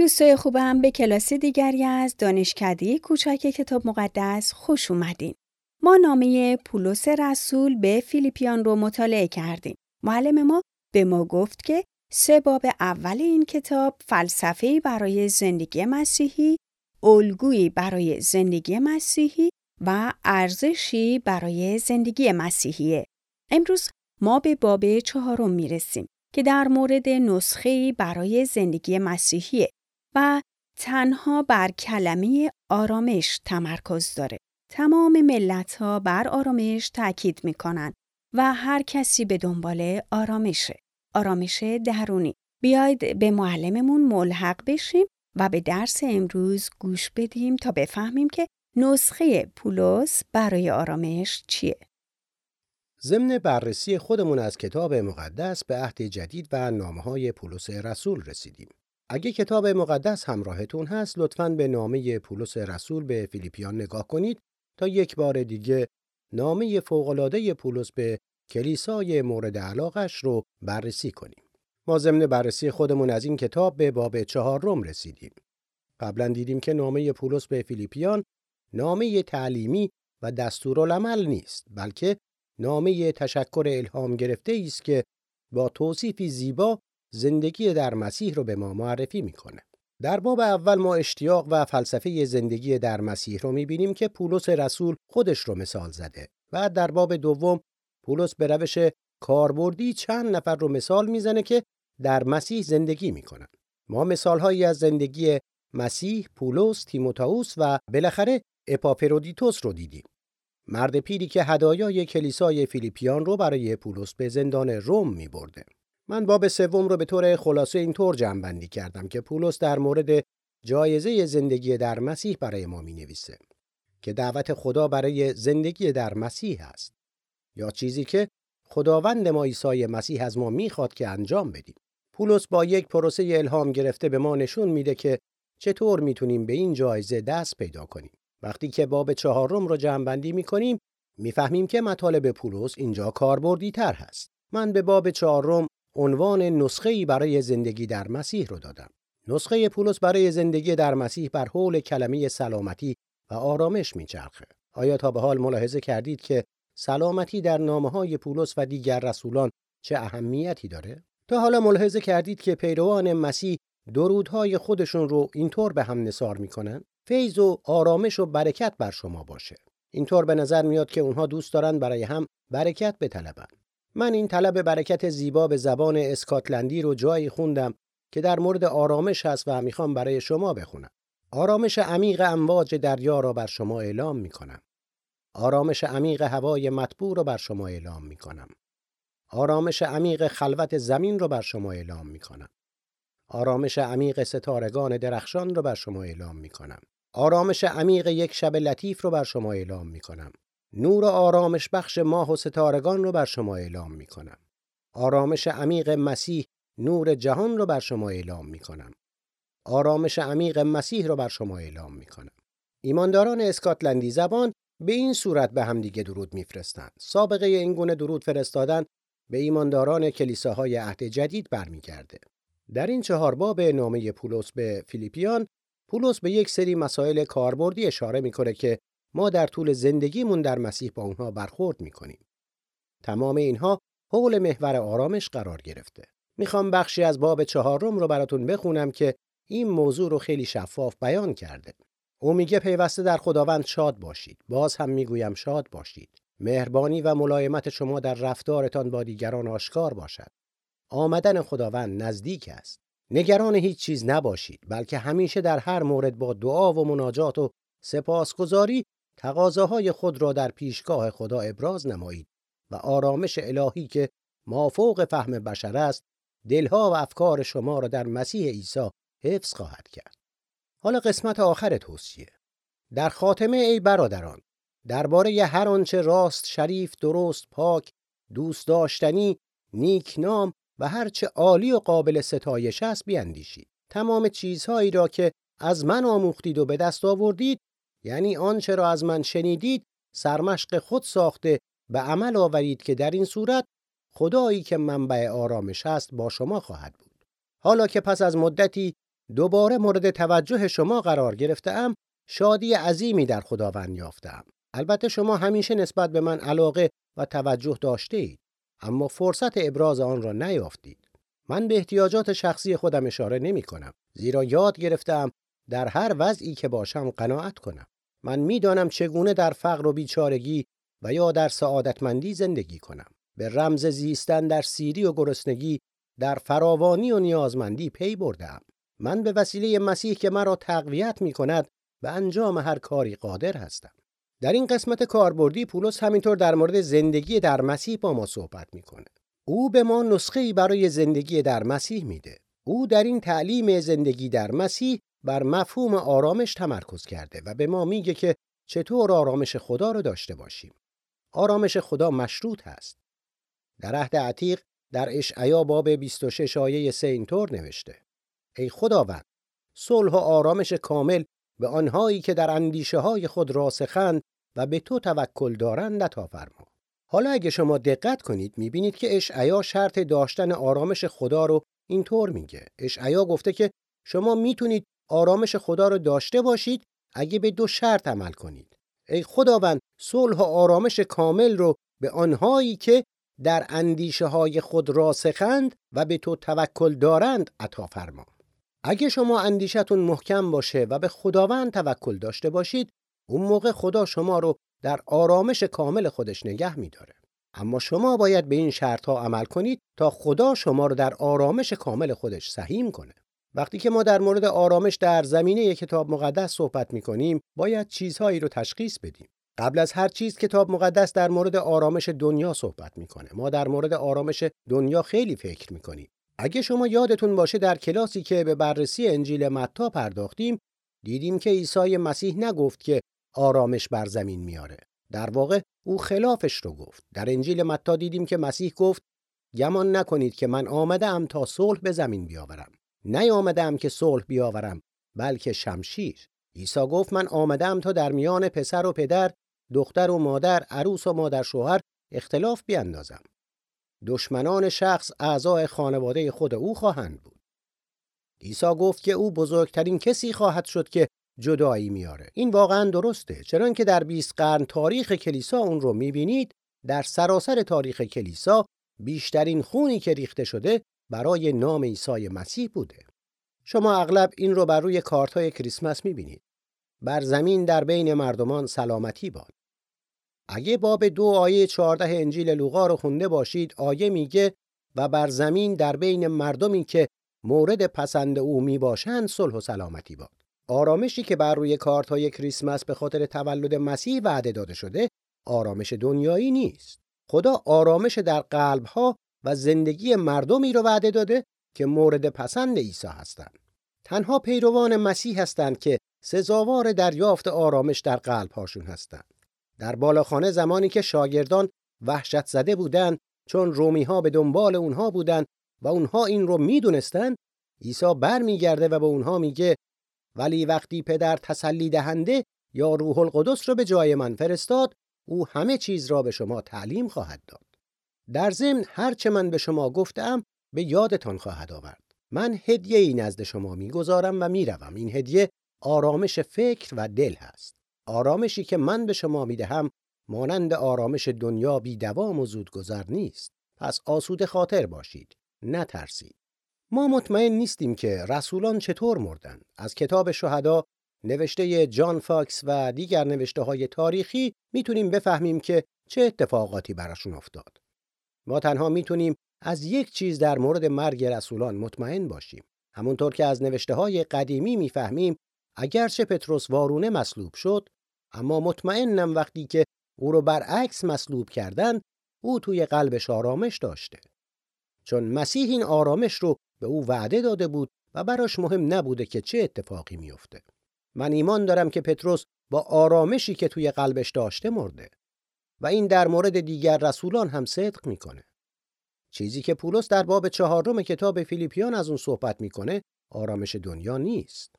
دوستای خوبم به کلاس دیگری از دانشکده کوچک کتاب مقدس خوش اومدین. ما نامه پولس رسول به فیلیپیان رو مطالعه کردیم. معلم ما به ما گفت که سه باب اول این کتاب فلسفه‌ای برای زندگی مسیحی، الگویی برای زندگی مسیحی و ارزشی برای زندگی مسیحیه. امروز ما به باب چهارم می‌رسیم که در مورد نسخه‌ای برای زندگی مسیحیه و تنها بر کلمه آرامش تمرکز داره. تمام ملت ها بر آرامش تاکید می‌کنن و هر کسی به دنبال آرامشه. آرامش درونی. بیاید به معلممون ملحق بشیم و به درس امروز گوش بدیم تا بفهمیم که نسخه پولس برای آرامش چیه؟ ضمن بررسی خودمون از کتاب مقدس به عهد جدید و نامه های پولس رسول رسیدیم. اگه کتاب مقدس همراهتون هست لطفاً به نامه پولس رسول به فیلیپیان نگاه کنید تا یک بار دیگه نامه فوق‌العاده پولس به کلیسای مورد علاقش رو بررسی کنیم. ما ضمن بررسی خودمون از این کتاب به باب چهارم رسیدیم. قبلا دیدیم که نامه پولس به فیلیپیان نامه تعلیمی و دستورالعمل نیست بلکه نامه تشکر الهام گرفته است که با توصیفی زیبا زندگی در مسیح رو به ما معرفی می‌کنه. در باب اول ما اشتیاق و فلسفه زندگی در مسیح رو می‌بینیم که پولس رسول خودش رو مثال زده. و در باب دوم پولس به روش کاربردی چند نفر رو مثال می‌زنه که در مسیح زندگی می‌کنن. ما مثالهایی از زندگی مسیح، پولس، تیموتائوس و بالاخره اپافرودیتوس رو دیدیم. مرد پیری که هدایای کلیسای فیلیپیان رو برای پولس به زندان روم می برده. من باب سوم رو به طور خلاصه اینطور جمع کردم که پولس در مورد جایزه زندگی در مسیح برای ما می نویسه که دعوت خدا برای زندگی در مسیح است یا چیزی که خداوند ما عیسی مسیح از ما می‌خواد که انجام بدیم. پولس با یک پروسه الهام گرفته به ما نشون میده که چطور می‌تونیم به این جایزه دست پیدا کنیم. وقتی که باب چهارم رو جمعبندی می‌کنیم می‌فهمیم که مطالب پولس اینجا کاربردی تر هست. من به باب چهارم عنوان نسخه برای زندگی در مسیح رو دادم. نسخه پولس برای زندگی در مسیح بر حول کلمه سلامتی و آرامش میچرخه. آیا تا به حال ملاحظه کردید که سلامتی در نامه های پولس و دیگر رسولان چه اهمیتی داره؟ تا حالا ملاحظه کردید که پیروان مسیح درودهای خودشون رو اینطور به هم نصار می‌کنن؟ فیض و آرامش و برکت بر شما باشه. اینطور به نظر میاد که اونها دوست دارن برای هم برکت بطلبن. من این طلب برکت زیبا به زبان اسکاتلندی رو جایی خوندم که در مورد آرامش هست و می‌خوام برای شما بخونم. آرامش عمیق امواج دریا را بر شما اعلام می‌کنم. آرامش عمیق هوای مطبوع را بر شما اعلام می‌کنم. آرامش عمیق خلوت زمین را بر شما اعلام می‌کنم. آرامش عمیق ستارگان درخشان را بر شما اعلام می‌کنم. آرامش عمیق یک شب لطیف رو بر شما اعلام می‌کنم. نور آرامش بخش ماه و ستارگان رو بر شما اعلام می کنم. آرامش عمیق مسیح نور جهان رو بر شما اعلام می کنم. آرامش عمیق مسیح رو بر شما اعلام می کنم. ایمانداران اسکاتلندی زبان به این صورت به همدیگه درود میفرستند. سابقه این گونه درود فرستادن به ایمانداران کلیساهای عهد جدید برمیگرده. در این چهار باب نامه پولس به فیلیپیان پولس به یک سری مسائل کاربردی اشاره می‌کنه که ما در طول زندگیمون در مسیح با اونها برخورد می‌کنیم. تمام اینها حول محور آرامش قرار گرفته. می‌خوام بخشی از باب چهارم رو براتون بخونم که این موضوع رو خیلی شفاف بیان کرده. او میگه پیوسته در خداوند شاد باشید. باز هم می‌گویم شاد باشید. مهربانی و ملایمت شما در رفتارتان با دیگران آشکار باشد. آمدن خداوند نزدیک است. نگران هیچ چیز نباشید بلکه همیشه در هر مورد با دعا و مناجات و سپاسگزاری تقاضاهای خود را در پیشگاه خدا ابراز نمایید و آرامش الهی که مافوق فهم بشر است دلها و افکار شما را در مسیح عیسی حفظ خواهد کرد. حالا قسمت آخر توصیه. در خاتمه ای برادران درباره هر آنچه راست، شریف، درست، پاک، دوست داشتنی، نیک نام و هرچه عالی و قابل ستایش است بیاندیشید. تمام چیزهایی را که از من آموختید و به دست آوردید یعنی آنچه را از من شنیدید سرمشق خود ساخته به عمل آورید که در این صورت خدایی که منبع آرامش است با شما خواهد بود. حالا که پس از مدتی دوباره مورد توجه شما قرار گرفتم شادی عظیمی در خداوند یافتم البته شما همیشه نسبت به من علاقه و توجه داشته اید اما فرصت ابراز آن را نیافتید. من به احتیاجات شخصی خودم اشاره نمی کنم زیرا یاد گرفتم در هر وضعی که باشم قناعت کنم من می‌دانم چگونه در فقر و بیچارگی و یا در سعادتمندی زندگی کنم به رمز زیستن در سیری و گرسنگی در فراوانی و نیازمندی پی بردم من به وسیله مسیح که مرا تقویت می کند به انجام هر کاری قادر هستم در این قسمت کاربردی پولس همینطور در مورد زندگی در مسیح با ما صحبت می‌کنه. او به ما نسخه ای برای زندگی در مسیح میده. او در این تعلیم زندگی در مسیح بر مفهوم آرامش تمرکز کرده و به ما میگه که چطور آرامش خدا رو داشته باشیم. آرامش خدا مشروط هست. در عهد عتیق در اشعیا باب 26 آیه 3 اینطور نوشته: ای خداوند صلح و آرامش کامل به آنهایی که در اندیشه های خود راسخند و به تو توکل دارند عطا فرما. حالا اگه شما دقت کنید می‌بینید که اشعیا شرط داشتن آرامش خدا رو اینطور میگه. اشعیا گفته که شما می‌تونید آرامش خدا رو داشته باشید اگه به دو شرط عمل کنید. ای خداوند صلح و آرامش کامل رو به آنهایی که در اندیشه های خود راسخند و به تو توکل دارند عطا فرما. اگه شما اندیشتون محکم باشه و به خداوند توکل داشته باشید اون موقع خدا شما رو در آرامش کامل خودش نگه میداره اما شما باید به این شرط ها عمل کنید تا خدا شما رو در آرامش کامل خودش سهیم کنه وقتی که ما در مورد آرامش در زمینه کتاب مقدس صحبت می کنیم باید چیزهایی رو تشخیص بدیم. قبل از هر چیز کتاب مقدس در مورد آرامش دنیا صحبت می‌کنه. ما در مورد آرامش دنیا خیلی فکر می‌کنیم. اگه شما یادتون باشه در کلاسی که به بررسی انجیل متا پرداختیم دیدیم که عیسی مسیح نگفت که آرامش بر زمین میاره در واقع او خلافش رو گفت. در انجیل متا دیدیم که مسیح گفت گمان نکنید که من آمده ام تا صلح به زمین بیاورم. نیامده ام که صلح بیاورم بلکه شمشیر عیسی گفت من آمدم تا در میان پسر و پدر دختر و مادر عروس و مادر شوهر اختلاف بیاندازم دشمنان شخص اعضای خانواده خود او خواهند بود. عیسی گفت که او بزرگترین کسی خواهد شد که جدایی میاره. این واقعا درسته. چرا که در 20 قرن تاریخ کلیسا اون رو می‌بینید در سراسر تاریخ کلیسا بیشترین خونی که ریخته شده برای نام عیسی مسیح بوده. شما اغلب این رو بر روی کارت های کریسمس می‌بینید. بر زمین در بین مردمان سلامتی باد. اگه باب دو آیه 14 انجیل لوقا رو خونده باشید آیه میگه و بر زمین در بین مردمی که مورد پسند او می باشند صلح و سلامتی باد آرامشی که بر روی کارت های کریسمس به خاطر تولد مسیح وعده داده شده آرامش دنیایی نیست خدا آرامش در قلب ها و زندگی مردمی رو وعده داده که مورد پسند عیسی هستند. تنها پیروان مسیح هستند که سزاوار دریافت آرامش در قلب هاشون هستند. در بالاخانه زمانی که شاگردان وحشت زده بودند چون رومی ها به دنبال اونها بودند و اونها این رو می‌دونستند عیسی برمیگرده و به اونها میگه ولی وقتی پدر تسلی دهنده یا روح القدس رو به جای من فرستاد او همه چیز را به شما تعلیم خواهد داد. در ضمن هر چه من به شما گفتم به یادتان خواهد آورد. من هدیه ای نزد شما می‌گذارم و می‌روم. این هدیه آرامش فکر و دل هست. آرامشی که من به شما می‌دهم مانند آرامش دنیا بی دوام و زودگذر نیست. پس آسوده خاطر باشید نترسید. ما مطمئن نیستیم که رسولان چطور مردند. از کتاب شهدا نوشته جان فاکس و دیگر نوشته های تاریخی می‌تونیم بفهمیم که چه اتفاقاتی براشون افتاد. ما تنها می‌تونیم از یک چیز در مورد مرگ رسولان مطمئن باشیم. همونطور که از نوشته های قدیمی می‌فهمیم اگرچه پتروس وارونه مصلوب شد اما مطمئنم وقتی که او رو برعکس مصلوب کردن او توی قلبش آرامش داشته. چون مسیح این آرامش رو به او وعده داده بود و براش مهم نبوده که چه اتفاقی میفته من ایمان دارم که پتروس با آرامشی که توی قلبش داشته مرده. و این در مورد دیگر رسولان هم صدق می‌کنه چیزی که پولس در باب چهارم کتاب فیلیپیان از اون صحبت می‌کنه آرامش دنیا نیست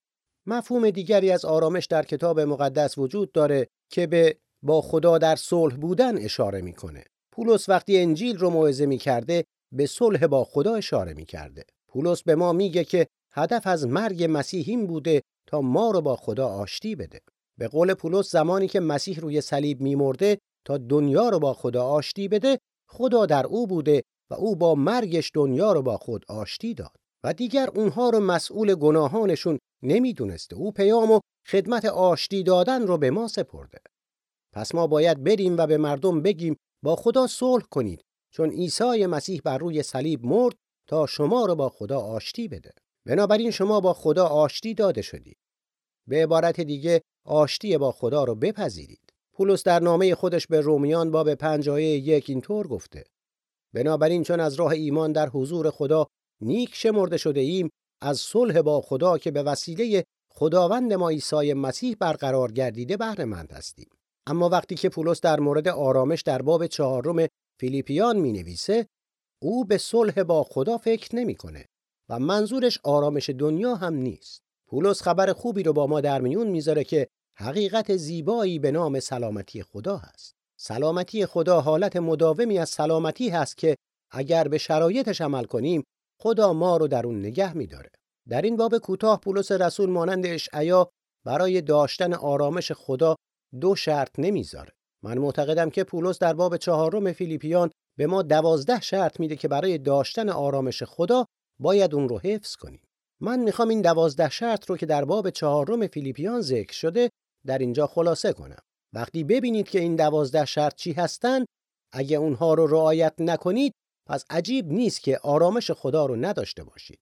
مفهوم دیگری از آرامش در کتاب مقدس وجود داره که به با خدا در صلح بودن اشاره می‌کنه. پولس وقتی انجیل رو موعظه می‌کرده به صلح با خدا اشاره می‌کرده. پولس به ما میگه که هدف از مرگ مسیح این بوده تا ما رو با خدا آشتی بده. به قول پولس زمانی که مسیح روی صلیب میمرده تا دنیا رو با خدا آشتی بده خدا در او بوده و او با مرگش دنیا رو با خود آشتی داد. و دیگر اونها رو مسئول گناهانشون نمی‌دونسته. او پیام و خدمت آشتی دادن رو به ما سپرده. پس ما باید بریم و به مردم بگیم با خدا صلح کنید چون عیسی مسیح بر روی صلیب مرد تا شما رو با خدا آشتی بده. بنابراین شما با خدا آشتی داده شدید به عبارت دیگه آشتی با خدا رو بپذیرید. پولس در نامه خودش به رومیان باب پنج آیه یک اینطور گفته. بنابراین چون از راه ایمان در حضور خدا نیک شمرده شده ایم از صلح با خدا که به وسیله خداوند ما عیسی مسیح برقرار گردیده بهره مند هستیم. اما وقتی که پولس در مورد آرامش در باب چهارم فیلیپیان می نویسه او به صلح با خدا فکر نمی‌کنه و منظورش آرامش دنیا هم نیست. پولس خبر خوبی رو با ما در میون می‌ذاره که حقیقت زیبایی به نام سلامتی خدا هست. سلامتی خدا حالت مداومی از سلامتی هست که اگر به شرایطش عمل کنیم خدا ما رو در اون نگه میداره. در این باب کوتاه پولس رسول مانند اشعیا برای داشتن آرامش خدا دو شرط نمی‌ذاره. من معتقدم که پولس در باب چهارم فیلیپیان به ما دوازده شرط میده که برای داشتن آرامش خدا باید اون رو حفظ کنیم. من می‌خوام این دوازده شرط رو که در باب چهارم فیلیپیان ذکر شده در اینجا خلاصه کنم. وقتی ببینید که این دوازده شرط چی هستن اگه اونها رو رعایت نکنید پس عجیب نیست که آرامش خدا رو نداشته باشید.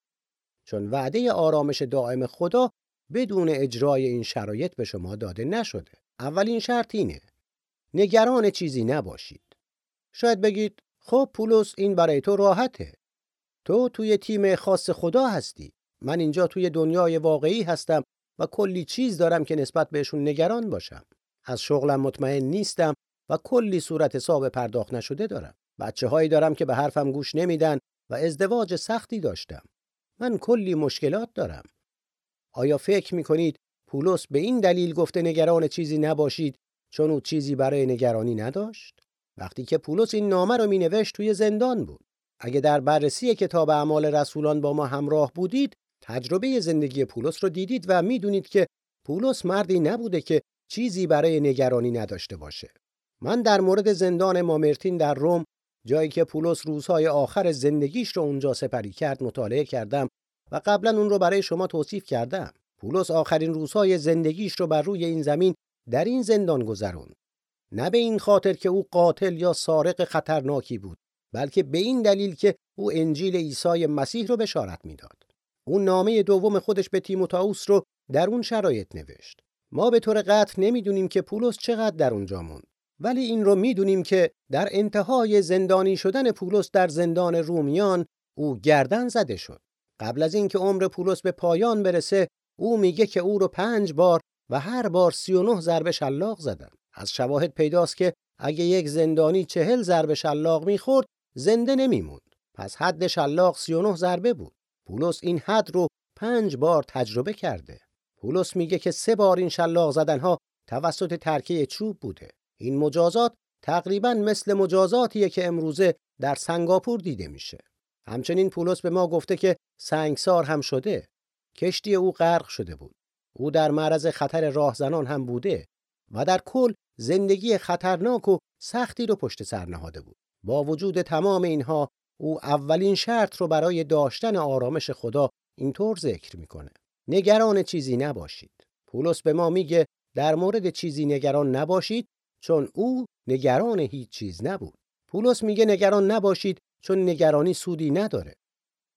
چون وعده آرامش دائم خدا بدون اجرای این شرایط به شما داده نشده. اولین شرط اینه. نگران چیزی نباشید. شاید بگید خب پولس این برای تو راحته. تو توی تیم خاص خدا هستی. من اینجا توی دنیای واقعی هستم. و کلی چیز دارم که نسبت بهشون نگران باشم. از شغلم مطمئن نیستم و کلی صورت حساب پرداخت نشده دارم. بچه هایی دارم که به حرفم گوش نمیدن و ازدواج سختی داشتم. من کلی مشکلات دارم. آیا فکر می‌کنید پولس به این دلیل گفته نگران چیزی نباشید چون او چیزی برای نگرانی نداشت؟ وقتی که پولس این نامه رو مینوشت توی زندان بود. اگه در بررسی کتاب اعمال رسولان با ما همراه بودید تجربه زندگی پولس رو دیدید و می‌دونید که پولس مردی نبوده که چیزی برای نگرانی نداشته باشه. من در مورد زندان مامرتین در روم جایی که پولس روزهای آخر زندگیش رو اونجا سپری کرد مطالعه کردم و قبلا اون رو برای شما توصیف کردم. پولس آخرین روزهای زندگیش رو بر روی این زمین در این زندان گذروند. نه به این خاطر که او قاتل یا سارق خطرناکی بود بلکه به این دلیل که او انجیل عیسی مسیح رو بشارت می‌داد. اون نامه دوم خودش به تیموتائوس رو در اون شرایط نوشت. ما به طور قطع نمی‌دونیم که پولس چقدر در اونجا موند. ولی این رو می‌دونیم که در انتهای زندانی شدن پولس در زندان رومیان او گردن زده شد. قبل از اینکه عمر پولس به پایان برسه او میگه که او رو پنج بار و هر بار سی و نه ضربه شلاق زدن. از شواهد پیداست که اگه یک زندانی چهل ضربه شلاق می‌خورد زنده نمیموند. پس حد شلاق سی و نه ضربه بود. پولس این حد رو پنج بار تجربه کرده. پولس میگه که سه بار این شلاق زدنها توسط ترکیه چوب بوده. این مجازات تقریبا مثل مجازاتیه که امروزه در سنگاپور دیده میشه. همچنین پولس به ما گفته که سنگسار هم شده. کشتی او غرق شده بود. او در معرض خطر راهزنان هم بوده و در کل زندگی خطرناک و سختی رو پشت سر نهاده بود. با وجود تمام اینها او اولین شرط رو برای داشتن آرامش خدا اینطور ذکر می‌کنه. نگران چیزی نباشید. پولس به ما میگه در مورد چیزی نگران نباشید چون او نگران هیچ چیز نبود. پولس میگه نگران نباشید چون نگرانی سودی نداره.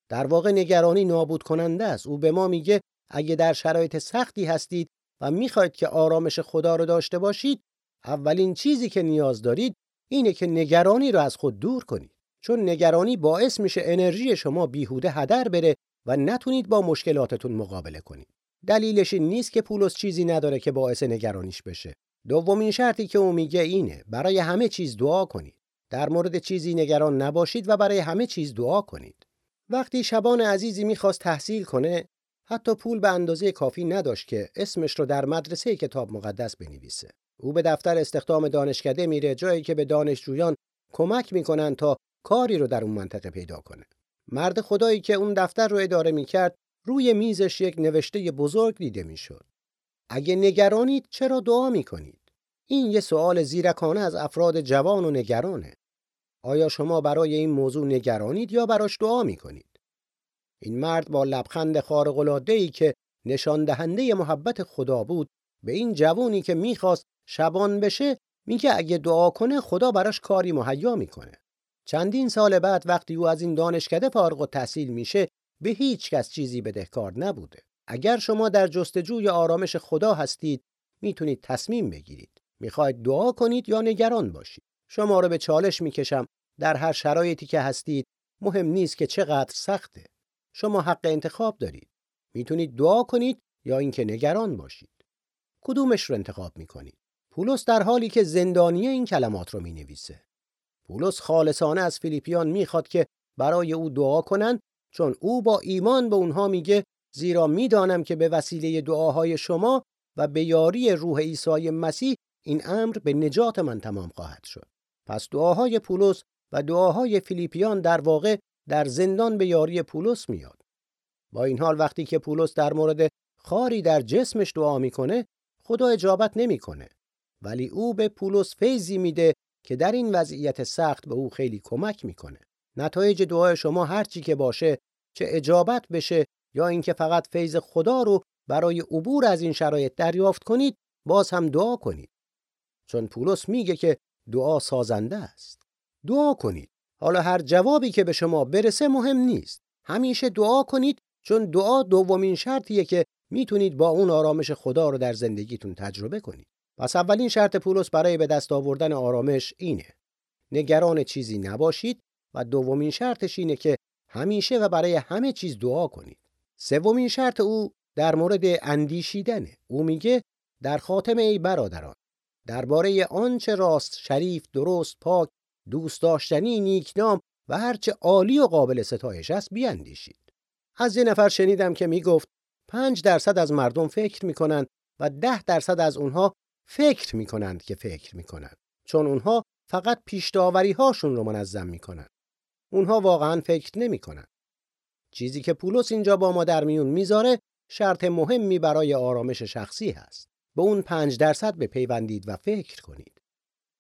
در واقع نگرانی نابود کننده است. او به ما میگه اگه در شرایط سختی هستید و می‌خواید که آرامش خدا رو داشته باشید اولین چیزی که نیاز دارید اینه که نگرانی رو از خود دور کنید. چون نگرانی باعث میشه انرژی شما بیهوده هدر بره و نتونید با مشکلاتتون مقابله کنید. دلیلش این نیست که پولس چیزی نداره که باعث نگرانیش بشه. دومین شرطی که او میگه اینه برای همه چیز دعا کنید. در مورد چیزی نگران نباشید و برای همه چیز دعا کنید. وقتی شبان عزیزی می‌خواست تحصیل کنه حتی پول به اندازه کافی نداشت که اسمش رو در مدرسه کتاب مقدس بنویسه. او به دفتر استخدام دانشکده میره جایی که به دانشجویان کمک می‌کنن تا کاری رو در اون منطقه پیدا کنه. مرد خدایی که اون دفتر رو اداره می‌کرد روی میزش یک نوشته بزرگ دیده می‌شد. اگه نگرانید چرا دعا می‌کنید؟ این یه سوال زیرکانه از افراد جوان و نگرانه. آیا شما برای این موضوع نگرانید یا براش دعا می‌کنید؟ این مرد با لبخند ای که نشان دهنده محبت خدا بود به این جوانی که می‌خواست شبان بشه میگه اگه دعا کنه خدا براش کاری مهیا می‌کنه. چندین سال بعد وقتی او از این دانشکده فارغ و تحصیل میشه به هیچ کس چیزی بدهکار نبوده. اگر شما در جستجوی آرامش خدا هستید می‌تونید تصمیم بگیرید. می‌خواید دعا کنید یا نگران باشید. شما رو به چالش می‌کشم در هر شرایطی که هستید مهم نیست که چقدر سخته. شما حق انتخاب دارید. می‌تونید دعا کنید یا اینکه نگران باشید. کدومش رو انتخاب می‌کنید؟ پولس در حالی که زندانی این کلمات رو می‌نویسه. پولس خالصانه از فیلیپیان می‌خواد که برای او دعا کنند چون او با ایمان به اونها میگه زیرا می‌دانم که به وسیله دعاهای شما و به یاری روح عیسی مسیح این امر به نجات من تمام خواهد شد. پس دعاهای پولس و دعاهای فیلیپیان در واقع در زندان به یاری پولس میاد. با این حال وقتی که پولس در مورد خاری در جسمش دعا می‌کنه خدا اجابت نمی‌کنه ولی او به پولس فیضی میده که در این وضعیت سخت به او خیلی کمک می‌کنه. نتایج دعای شما هرچی که باشه چه اجابت بشه یا اینکه فقط فیض خدا رو برای عبور از این شرایط دریافت کنید باز هم دعا کنید. چون پولس میگه که دعا سازنده است. دعا کنید. حالا هر جوابی که به شما برسه مهم نیست. همیشه دعا کنید چون دعا دومین شرطیه که می‌تونید با اون آرامش خدا رو در زندگیتون تجربه کنید. پس اولین شرط پولس برای به دست آوردن آرامش اینه. نگران چیزی نباشید و دومین شرطش اینه که همیشه و برای همه چیز دعا کنید. سومین شرط او در مورد اندیشیدنه او میگه در خاتمه ای برادران درباره آنچه راست شریف درست پاک دوست داشتنی نیکنام و هرچه عالی و قابل ستایش است بیاندیشید از یه نفر شنیدم که می‌گفت پنج درصد از مردم فکر می‌کنند و ده درصد از اونها فکر می‌کنند که فکر می‌کنند. چون اونها فقط پیشداوری هاشون رو منظم می‌کنند. اونها واقعا فکر نمی‌کنند. چیزی که پولس اینجا با ما در میون می‌ذاره شرط مهمی برای آرامش شخصی هست. به اون پنج درصد بپیوندید و فکر کنید.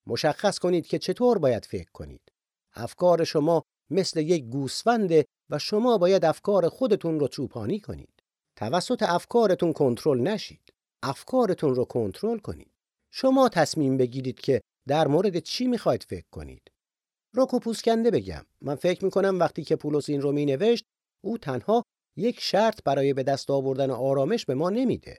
مشخص کنید که چطور باید فکر کنید. افکار شما مثل یک گوسفنده و شما باید افکار خودتون رو چوپانی کنید. توسط افکارتون کنترل نشید. افکارتون رو کنترل کنید. شما تصمیم بگیرید که در مورد چی می‌خواید فکر کنید. رکو پوسکنده بگم. من فکر می‌کنم وقتی که پولس این رو مینوشت او تنها یک شرط برای به دست آوردن آرامش به ما نمیده.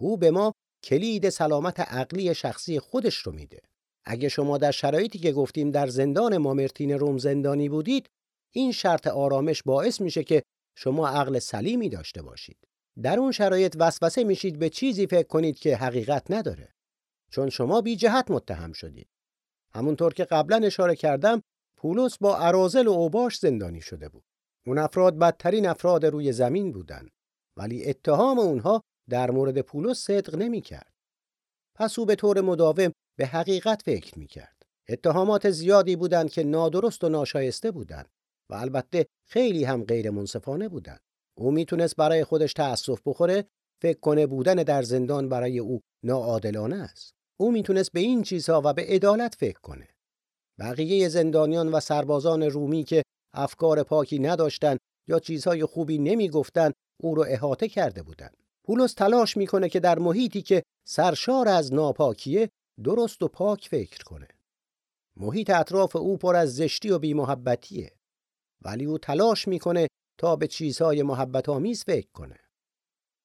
او به ما کلید سلامت عقلی شخصی خودش رو میده. اگه شما در شرایطی که گفتیم در زندان مامرتین روم زندانی بودید این شرط آرامش باعث میشه که شما عقل سلیمی داشته باشید. در اون شرایط وسوسه میشید به چیزی فکر کنید که حقیقت نداره. چون شما بی جهت متهم شدید همونطور که قبلا اشاره کردم پولس با ارازل و اوباش زندانی شده بود اون افراد بدترین افراد روی زمین بودند ولی اتهام اونها در مورد پولس صدق نمی‌کرد. پس او به طور مداوم به حقیقت فکر می‌کرد. اتهامات زیادی بودند که نادرست و ناشایسته بودند و البته خیلی هم غیر منصفانه بودند. او می‌تونست برای خودش تأسف بخوره فکر کنه بودن در زندان برای او ناعادلانه است. او می‌تونست به این چیزها و به عدالت فکر کنه. بقیه زندانیان و سربازان رومی که افکار پاکی نداشتند یا چیزهای خوبی نمی‌گفتند او را احاطه کرده بودند. پولس تلاش می‌کنه که در محیطی که سرشار از ناپاکیه درست و پاک فکر کنه. محیط اطراف او پر از زشتی و بیمحبتیه. ولی او تلاش می‌کنه تا به چیزهای محبت آمیز فکر کنه.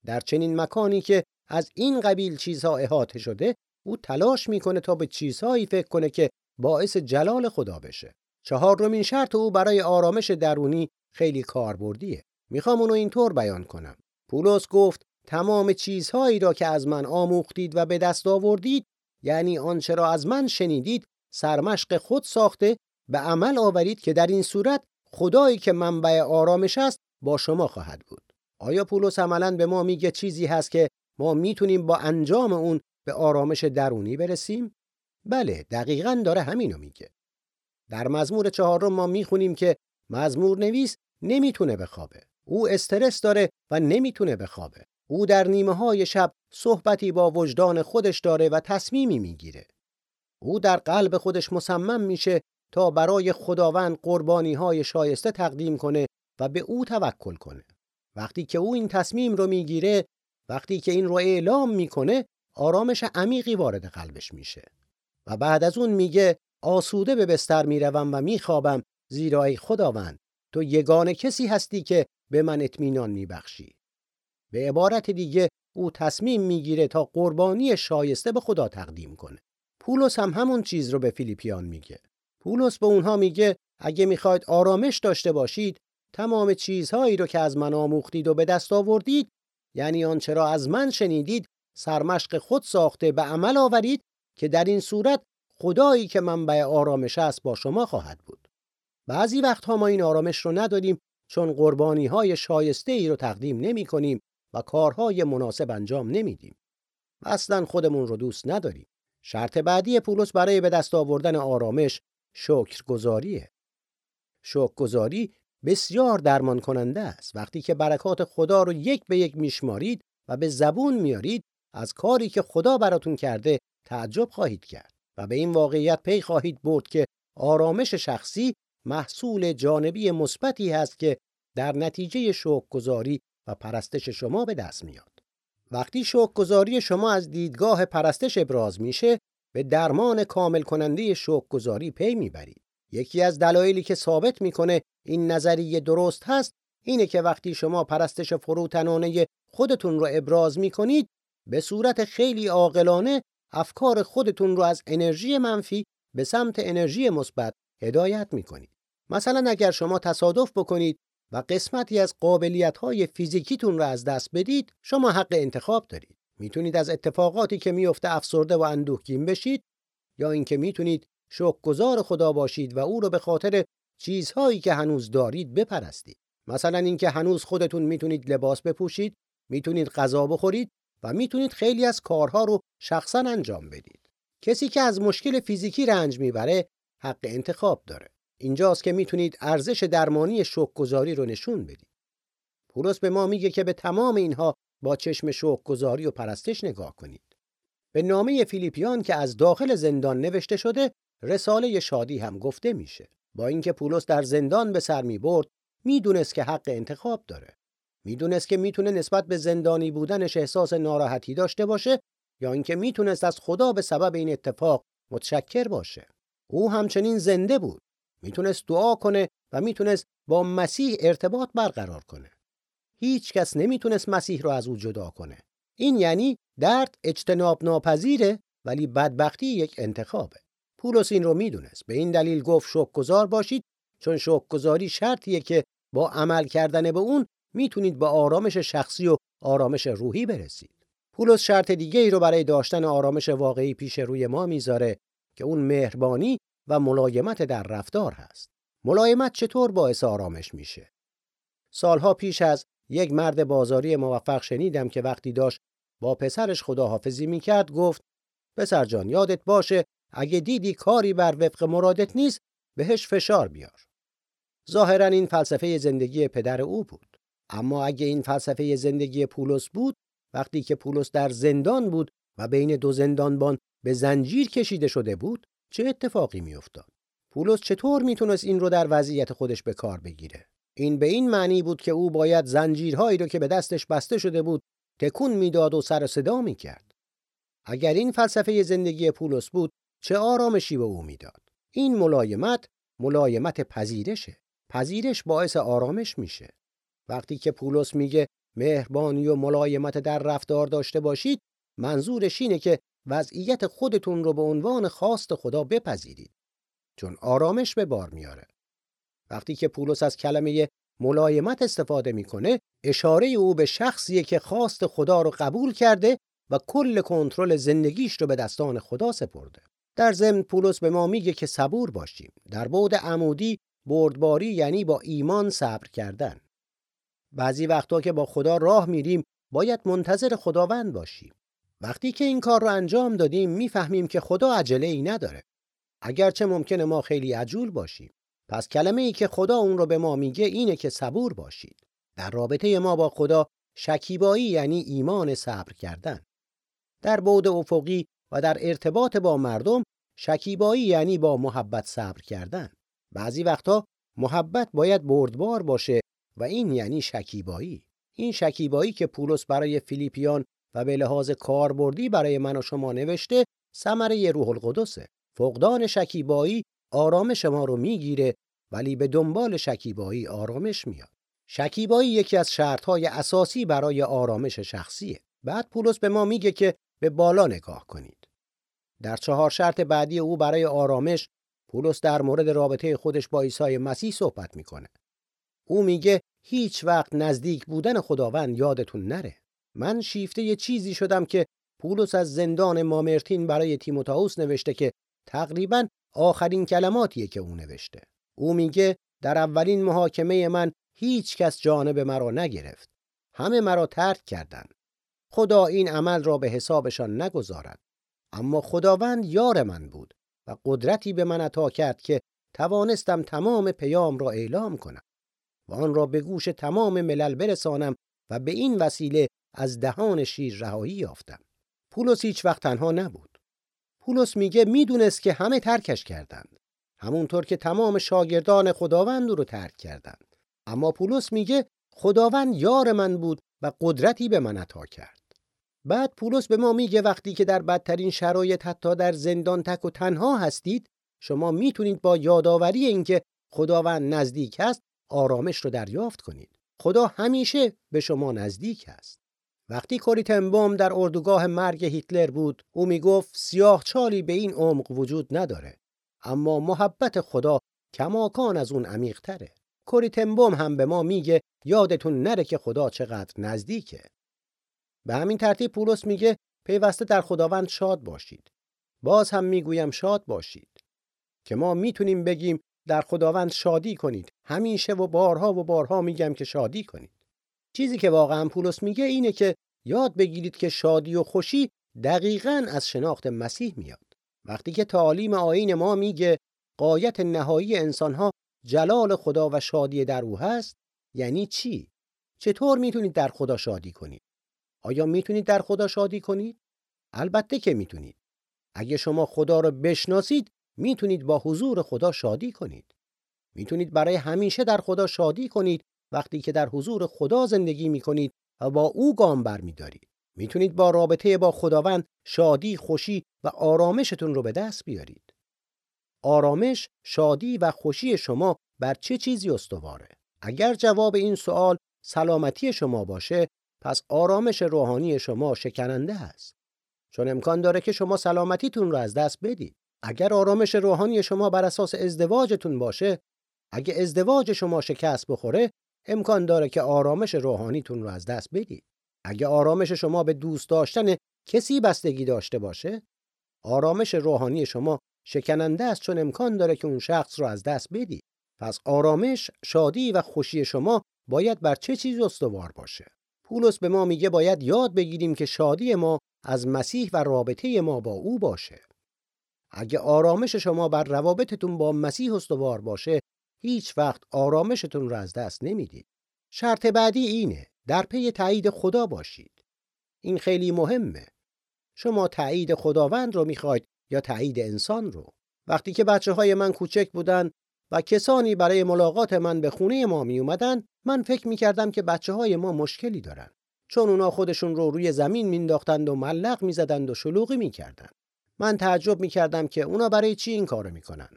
در چنین مکانی که از این قبیل چیزها احاطه شده او تلاش می‌کنه تا به چیزهایی فکر کنه که باعث جلال خدا بشه. چهارمین شرط او برای آرامش درونی خیلی کاربردیه. می‌خوام اونو اینطور بیان کنم. پولس گفت تمام چیزهایی را که از من آموختید و به دست آوردید یعنی آنچه را از من شنیدید سرمشق خود ساخته به عمل آورید که در این صورت خدایی که منبع آرامش است با شما خواهد بود. آیا پولس عملا به ما میگه چیزی هست که ما می‌تونیم با انجام اون به آرامش درونی برسیم؟ بله دقیقا داره همینو میگه. در مزمور چهارم ما می‌خونیم که مزمور نویس نمی‌تونه بخوابه. او استرس داره و نمی‌تونه بخوابه. او در نیمه های شب صحبتی با وجدان خودش داره و تصمیمی می‌گیره. او در قلب خودش مصمم میشه تا برای خداوند قربانی های شایسته تقدیم کنه و به او توکل کنه. وقتی که او این تصمیم رو می‌گیره، وقتی که این رو اعلام می‌کنه، آرامش عمیقی وارد قلبش میشه. و بعد از اون میگه آسوده به بستر می‌روم و میخوابم زیرا ای خداوند تو یگانه کسی هستی که به من اطمینان میبخشی. به عبارت دیگه او تصمیم می‌گیره تا قربانی شایسته به خدا تقدیم کنه. پولس هم همون چیز رو به فیلیپیان میگه. پولس به اونها میگه اگه می‌خواید آرامش داشته باشید تمام چیزهایی رو که از من آموختید و به دست آوردید یعنی آنچه را از من شنیدید سرمشق خود ساخته به عمل آورید که در این صورت خدایی که منبع آرامش است با شما خواهد بود. بعضی وقتها ما این آرامش رو نداریم چون قربانی های شایسته ای رو تقدیم نمی کنیم و کارهای مناسب انجام نمیدیم. و اصلا خودمون رو دوست نداریم. شرط بعدی پولس برای به دست آوردن آرامش شکرگزاریه. شکرگزاری بسیار درمان کننده است. وقتی که برکات خدا رو یک به یک میشمارید و به زبون میارید از کاری که خدا براتون کرده تعجب خواهید کرد و به این واقعیت پی خواهید برد که آرامش شخصی محصول جانبی مثبتی هست که در نتیجه شوکگذاری و پرستش شما به دست میاد. وقتی شوکگذاری شما از دیدگاه پرستش ابراز میشه به درمان کامل کننده شوکگذاری پی می‌برید. یکی از دلایلی که ثابت می‌کنه این نظریه درست هست اینه که وقتی شما پرستش فروتنانه خودتون رو ابراز می‌کنید به صورت خیلی عاقلانه افکار خودتون رو از انرژی منفی به سمت انرژی مثبت هدایت می‌کنید. مثلا اگر شما تصادف بکنید و قسمتی از قابلیت های فیزیکیتون رو از دست بدید شما حق انتخاب دارید می‌تونید از اتفاقاتی که میفته افسرده و اندوهگین بشید یا اینکه می‌تونید شکرگزار خدا باشید و او رو به خاطر چیزهایی که هنوز دارید بپرستید مثلا اینکه هنوز خودتون می‌تونید لباس بپوشید می‌تونید غذا بخورید و می‌تونید خیلی از کارها رو شخصا انجام بدید کسی که از مشکل فیزیکی رنج می‌بره حق انتخاب داره اینجاست که می‌تونید ارزش درمانی شوکگذاری رو نشون بدید. پولس به ما میگه که به تمام اینها با چشم شوکگذاری و پرستش نگاه کنید. به نامه فیلیپیان که از داخل زندان نوشته شده رساله شادی هم گفته میشه. با اینکه پولس در زندان به سر می‌برد می‌دونست که حق انتخاب داره. می‌دونست که می‌تونه نسبت به زندانی بودنش احساس ناراحتی داشته باشه یا اینکه می‌تونست از خدا به سبب این اتفاق متشکر باشه. او همچنین زنده بود می‌تونست دعا کنه و می‌تونست با مسیح ارتباط برقرار کنه. هیچ کس نمی‌تونست مسیح رو از او جدا کنه. این یعنی درد اجتناب ناپذیره ولی بدبختی یک انتخابه. پولس این رو می‌دونست. به این دلیل گفت شکرگزار باشید چون شکرگزاری شرطیه که با عمل کردن به اون می‌تونید به آرامش شخصی و آرامش روحی برسید. پولس شرط دیگه ای رو برای داشتن آرامش واقعی پیش روی ما می‌ذاره که اون مهربانی و ملایمت در رفتار هست. ملایمت چطور باعث آرامش میشه؟ سالها پیش از یک مرد بازاری موفق شنیدم که وقتی داشت با پسرش خداحافظی می‌کرد گفت پسر جان یادت باشه اگه دیدی کاری بر وفق مرادت نیست بهش فشار بیار. ظاهرا این فلسفه زندگی پدر او بود. اما اگه این فلسفه زندگی پولس بود وقتی که پولس در زندان بود و بین دو زندانبان به زنجیر کشیده شده بود چه اتفاقی میافتاد؟ پولس چطور می‌تونست این رو در وضعیت خودش به کار بگیره؟ این به این معنی بود که او باید زنجیرهایی رو که به دستش بسته شده بود تکون می‌داد و سر صدا می‌کرد. اگر این فلسفه زندگی پولس بود چه آرامشی به او می‌داد؟ این ملایمت ملایمت پذیرشه. پذیرش باعث آرامش میشه. وقتی که پولس میگه مهربانی و ملایمت در رفتار داشته باشید منظورش اینه که وضعیت خودتون رو به عنوان خواست خدا بپذیرید. چون آرامش به بار میاره. وقتی که پولس از کلمه ملایمت استفاده می‌کنه اشاره او به شخصیه که خواست خدا رو قبول کرده و کل کنترل زندگیش رو به دستان خدا سپرده. در ضمن پولس به ما میگه که صبور باشیم. در بعد عمودی بردباری یعنی با ایمان صبر کردن. بعضی وقتا که با خدا راه میریم باید منتظر خداوند باشیم وقتی که این کار رو انجام دادیم می‌فهمیم که خدا عجله ای نداره. اگرچه ممکنه ما خیلی عجول باشیم. پس کلمه ای که خدا اون رو به ما میگه اینه که صبور باشید. در رابطه ما با خدا شکیبایی یعنی ایمان صبر کردن. در بعد افقی و در ارتباط با مردم شکیبایی یعنی با محبت صبر کردن. بعضی وقتا محبت باید بردبار باشه و این یعنی شکیبایی. این شکیبایی که پولس برای فیلیپیان و به لحاظ کاربردی برای من و شما نوشته ثمره روح القدسه. فقدان شکیبایی آرامش ما رو می‌گیره ولی به دنبال شکیبایی آرامش میاد. شکیبایی یکی از شرطهای اساسی برای آرامش شخصیه. بعد پولس به ما میگه که به بالا نگاه کنید. در چهار شرط بعدی او برای آرامش پولس در مورد رابطه خودش با عیسی مسیح صحبت می‌کنه. او میگه هیچ وقت نزدیک بودن خداوند یادتون نره. من شیفته یه چیزی شدم که پولس از زندان مامرتین برای تیموتائوس نوشته که تقریبا آخرین کلماتیه که او نوشته. او میگه در اولین محاکمه من هیچ کس جانب مرا نگرفت. همه مرا ترک کردند. خدا این عمل را به حسابشان نگذارد. اما خداوند یار من بود و قدرتی به من عطا کرد که توانستم تمام پیام را اعلام کنم و آن را به گوش تمام ملل برسانم و به این وسیله از دهان شیر رهایی یافتم. پولس هیچ وقت تنها نبود. پولس میگه می‌دونست که همه ترکش کردند. همونطور که تمام شاگردان خداوند رو ترک کردند. اما پولس میگه خداوند یار من بود و قدرتی به من عطا کرد. بعد پولس به ما میگه وقتی که در بدترین شرایط حتی در زندان تک و تنها هستید شما می‌تونید با یادآوری اینکه خداوند نزدیک است آرامش رو دریافت کنید. خدا همیشه به شما نزدیک است. وقتی کوریتنبوم در اردوگاه مرگ هیتلر بود او می‌گفت سیاه چالی به این عمق وجود نداره اما محبت خدا کماکان از اون عمیق تره کوریتنبوم هم به ما میگه یادتون نره که خدا چقدر نزدیکه به همین ترتیب پولس میگه پیوسته در خداوند شاد باشید باز هم می‌گویم شاد باشید که ما می‌تونیم بگیم در خداوند شادی کنید. همیشه و بارها و بارها میگم که شادی کنید. چیزی که واقعا پولس میگه اینه که یاد بگیرید که شادی و خوشی دقیقا از شناخت مسیح میاد. وقتی که تعالیم آین ما میگه قایت نهایی انسانها جلال خدا و شادی در او هست یعنی چی؟ چطور می‌تونید در خدا شادی کنید؟ آیا می‌تونید در خدا شادی کنید؟ البته که می‌تونید. اگه شما خدا رو بشناسید می‌تونید با حضور خدا شادی کنید می‌تونید برای همیشه در خدا شادی کنید وقتی که در حضور خدا زندگی می‌کنید و با او گام برمیدارید می‌تونید با رابطه با خداوند شادی، خوشی و آرامشتون رو به دست بیارید. آرامش، شادی و خوشی شما بر چه چیزی استواره؟ اگر جواب این سوال سلامتی شما باشه، پس آرامش روحانی شما شکننده است. چون امکان داره که شما سلامتیتون رو از دست بدید. اگر آرامش روحانی شما بر اساس ازدواجتون باشه، اگه ازدواج شما شکست بخوره، امکان داره که آرامش روحانیتون رو از دست بدید. اگه آرامش شما به دوست داشتن کسی بستگی داشته باشه، آرامش روحانی شما شکننده است چون امکان داره که اون شخص رو از دست بدید. پس آرامش، شادی و خوشی شما باید بر چه چیز استوار باشه؟ پولس به ما میگه باید یاد بگیریم که شادی ما از مسیح و رابطه ما با او باشه. اگه آرامش شما بر روابطتون با مسیح استوار باشه، هیچ وقت آرامشتون رو از دست نمی‌دید. شرط بعدی اینه در پی تایید خدا باشید. این خیلی مهمه. شما تایید خداوند رو می‌خواید یا تایید انسان رو. وقتی که بچه های من کوچک بودن و کسانی برای ملاقات من به خونه ما می اومدن من فکر می کردم که بچه های ما مشکلی دارن چون اونا خودشون رو روی زمین مینداختند و ملق می‌زدند و شلوغی می‌کردند. من تعجب می‌کردم که اونا برای چی این کارو می‌کنن.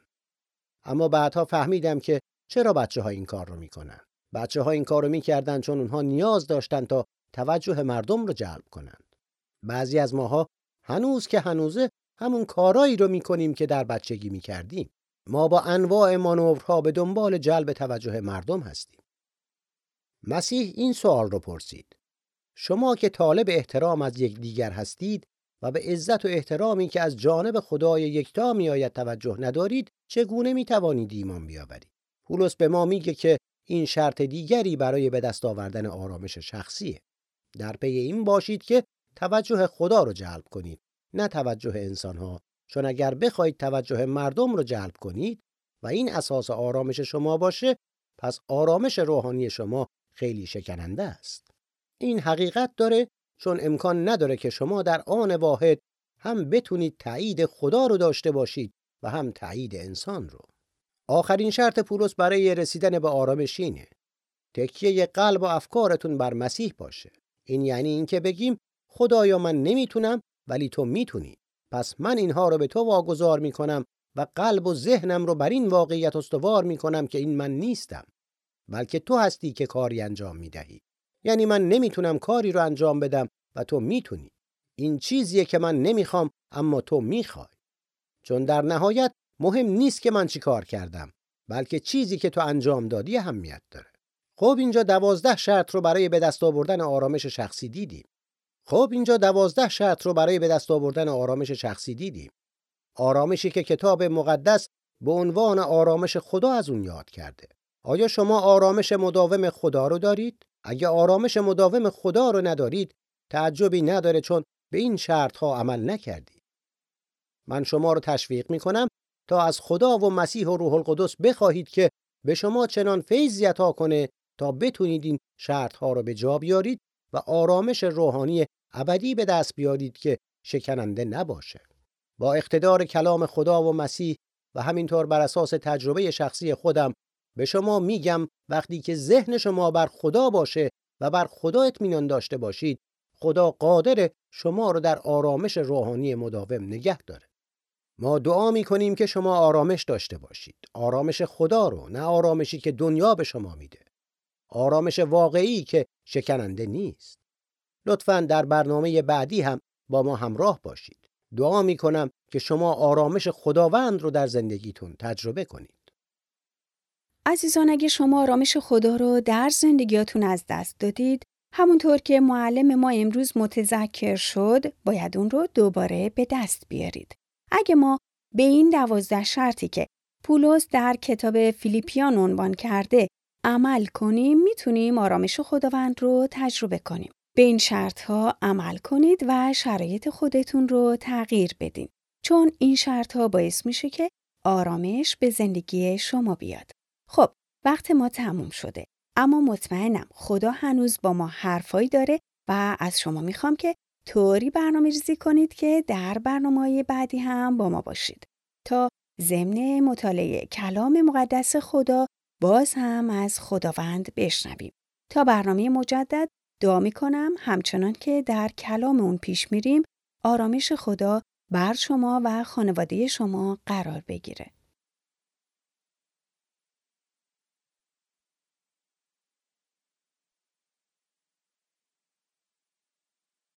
اما بعدها فهمیدم که چرا بچه ها این کار رو می‌کنن. بچه ها این کار رو می‌کردن چون اونها نیاز داشتن تا توجه مردم رو جلب کنند. بعضی از ماها هنوز که هنوزه همون کارایی رو می‌کنیم که در بچگی می‌کردیم. ما با انواع مانورها به دنبال جلب توجه مردم هستیم. مسیح این سوال رو پرسید. شما که طالب احترام از یکدیگر هستید و به عزت و احترامی که از جانب خدای یکتا میآید توجه ندارید چگونه می توانید ایمان بیاورید؟ پولس به ما میگه که این شرط دیگری برای به دست آوردن آرامش شخصیه. در پی این باشید که توجه خدا رو جلب کنید نه توجه انسانها. چون اگر بخواید توجه مردم رو جلب کنید و این اساس آرامش شما باشه پس آرامش روحانی شما خیلی شکننده است. این حقیقت داره چون امکان نداره که شما در آن واحد هم بتونید تایید خدا رو داشته باشید و هم تایید انسان رو. آخرین شرط پولس برای رسیدن به آرامش اینه. تکیه قلب و افکارتون بر مسیح باشه. این یعنی اینکه بگیم خدایا من نمی‌تونم ولی تو می‌تونی. پس من اینها رو به تو واگذار می‌کنم و قلب و ذهنم رو بر این واقعیت استوار می‌کنم که این من نیستم. بلکه تو هستی که کاری انجام می‌دهی. یعنی من نمی‌تونم کاری رو انجام بدم و تو می‌تونی. این چیزیه که من نمی‌خوام اما تو می‌خوای. چون در نهایت مهم نیست که من چی کار کردم بلکه چیزی که تو انجام دادی اهمیت داره. خب اینجا دوازده شرط رو برای به دست آوردن آرامش شخصی دیدیم. خب اینجا دوازده شرط رو برای به دست آوردن آرامش شخصی دیدیم. آرامشی که کتاب مقدس به عنوان آرامش خدا از اون یاد کرده. آیا شما آرامش مداوم خدا رو دارید؟ اگه آرامش مداوم خدا رو ندارید، تعجبی نداره چون به این شرط ها عمل نکردید. من شما رو تشویق می کنم تا از خدا و مسیح و روح القدس بخواهید که به شما چنان فیض عطا کنه تا بتونید این شرط ها رو به جا بیارید و آرامش روحانی ابدی به دست بیارید که شکننده نباشه. با اقتدار کلام خدا و مسیح و همینطور بر اساس تجربه شخصی خودم به شما میگم وقتی که ذهن شما بر خدا باشه و بر خدا اطمینان داشته باشید خدا قادر شما رو در آرامش روحانی مداوم نگه داره. ما دعا می کنیم که شما آرامش داشته باشید. آرامش خدا رو نه آرامشی که دنیا به شما میده. آرامش واقعی که شکننده نیست. لطفا در برنامه بعدی هم با ما همراه باشید. دعا می کنم که شما آرامش خداوند رو در زندگیتون تجربه کنید. عزیزان اگه شما آرامش خدا رو در زندگیاتون از دست دادید همونطور که معلم ما امروز متذکر شد باید اون رو دوباره به دست بیارید. اگه ما به این دوازده شرطی که پولس در کتاب فیلیپیان عنوان کرده عمل کنیم می‌تونیم آرامش خداوند رو تجربه کنیم. به این شرط ها عمل کنید و شرایط خودتون رو تغییر بدین. چون این شرط ها باعث میشه که آرامش به زندگی شما بیاد. خب وقت ما تموم شده. اما مطمئنم خدا هنوز با ما حرفایی داره و از شما می‌خوام که طوری برنامه ریزی کنید که در برنامه بعدی هم با ما باشید. تا ضمن مطالعه کلام مقدس خدا باز هم از خداوند بشنویم. تا برنامه مجدد دعا می‌کنم همچنان که در کلام اون پیش میریم آرامش خدا بر شما و خانواده شما قرار بگیره.